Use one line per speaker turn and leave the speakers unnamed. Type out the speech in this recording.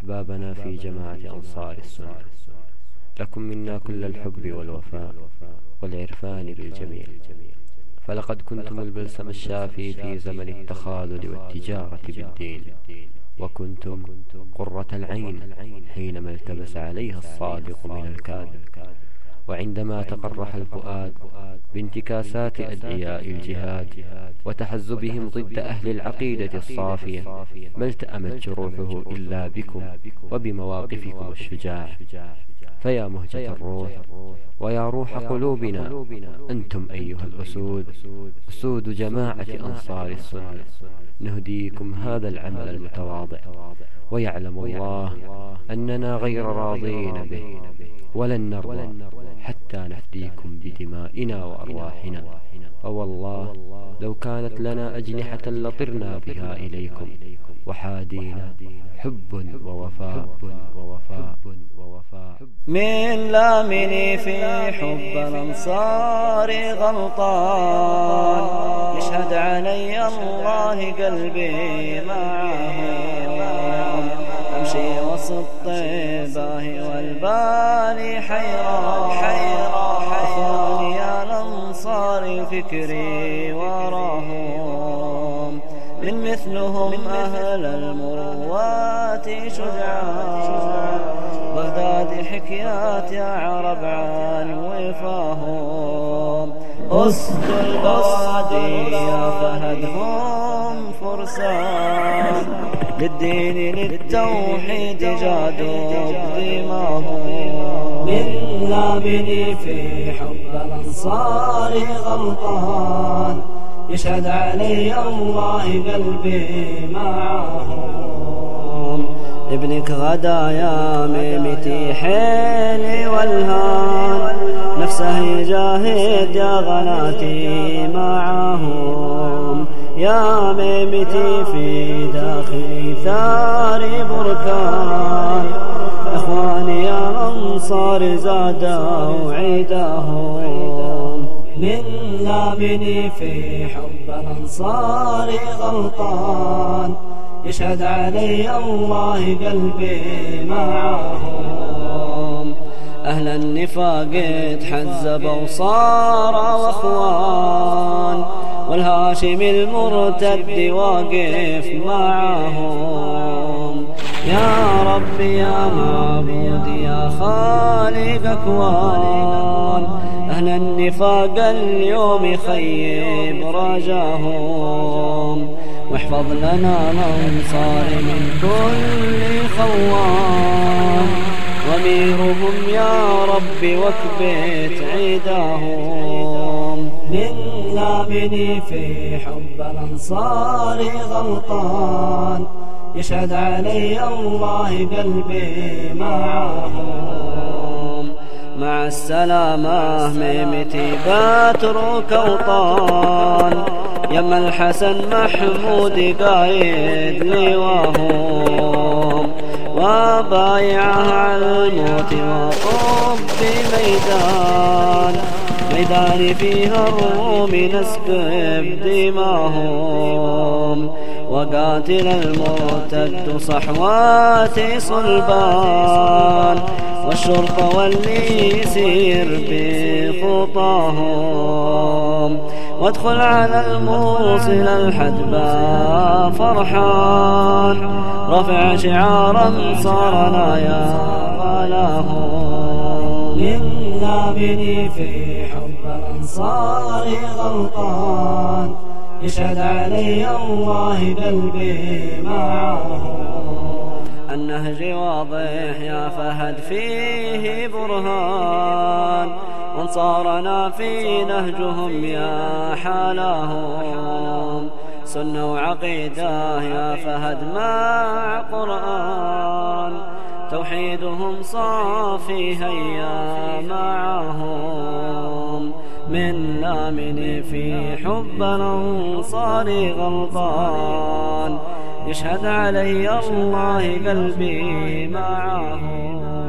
أحبابنا في جماعة أنصار السنة. لكم منا كل الحب والوفاء والعرفان بالجميل فلقد كنتم البلسم الشافي في زمن التخاذل والتجارة بالدين. وكنتم قرة العين حينما التبس عليها الصادق من الكاذب. وعندما تقرح الفؤاد بانتكاسات أدعياء الجهاد وتحزبهم ضد أهل العقيدة الصافية ما التأمت جروحه إلا بكم وبمواقفكم الشجاع؟ فيا مهجة الروح ويا روح قلوبنا أنتم أيها الأسود أسود جماعة أنصار السنة. نهديكم هذا العمل المتواضع ويعلم الله أننا غير راضين به. ولن نرضى حتى نفديكم بدمائنا وأرواحنا. فوالله لو كانت لنا أجنحة لطرنا بها إليكم. وحادينا حب ووفاء.
من لامني في حب الأنصار غلطان. يشهد علي الله قلبي معهم. أمشي وسط طيباه والبال حيران. أخواني يا الأنصار فكري وراهم. من مثلهم أهل المروات شجعان بغداد حكيات يا عرب عن وفاهم. أسد البوادي يا فهد هم فرسان. للدين للتوحيد جادوا
من لامني في حب الأنصار غلطان يشهد علي الله قلبي معهم.
ابنك غدا يا ميمتي حيلي والهان. نفسه يجاهد يا غناتي معهم. يا ميمتي في داخلي ثاري بركان. إخواني يا أنصار زادوا عيدهم.
من لامني في حب الأنصار غلطان. يشهد علي الله قلبي معهم.
أهل النفاق تحزبوا صاروا وأخوان. والهاشم المرتد واقف معهم. يا ربي يا معبودي يا خالق أكوان. أهل النفاق اليوم يخيب رجاهم واحفظ لنا الأنصار من كل خوان. واميرهم يا واكبت عيداهم
من لامني في حب الأنصار غلطان يشهد علي الله قلبي معهم.
مع السلامة ميمتي باترك أوطان. يم الحسن محمود قايد لواهم. وبايعه على الموت وقم بميدان. ميدان فيها الروم نسكب دماهم وقاتل المرتد صحوات صلبان. والشرطة واللي يسير بخطاهم. وادخل على الموصل الحدبة فرحان. رفع شعارا صارنا يا غلاهم
من لامني في حب الأنصار غلطان. يشهد علي الله قلبي معهم.
النهج واضح يا فهد فيه برهان. وانصارنا في نهجهم يا حالاهم سنة وعقيدة يا فهد مع قرآن. توحيدهم صافي هيا معهم. من لامن في حب الأنصار غلطان. يشهد علي الله قلبي معهم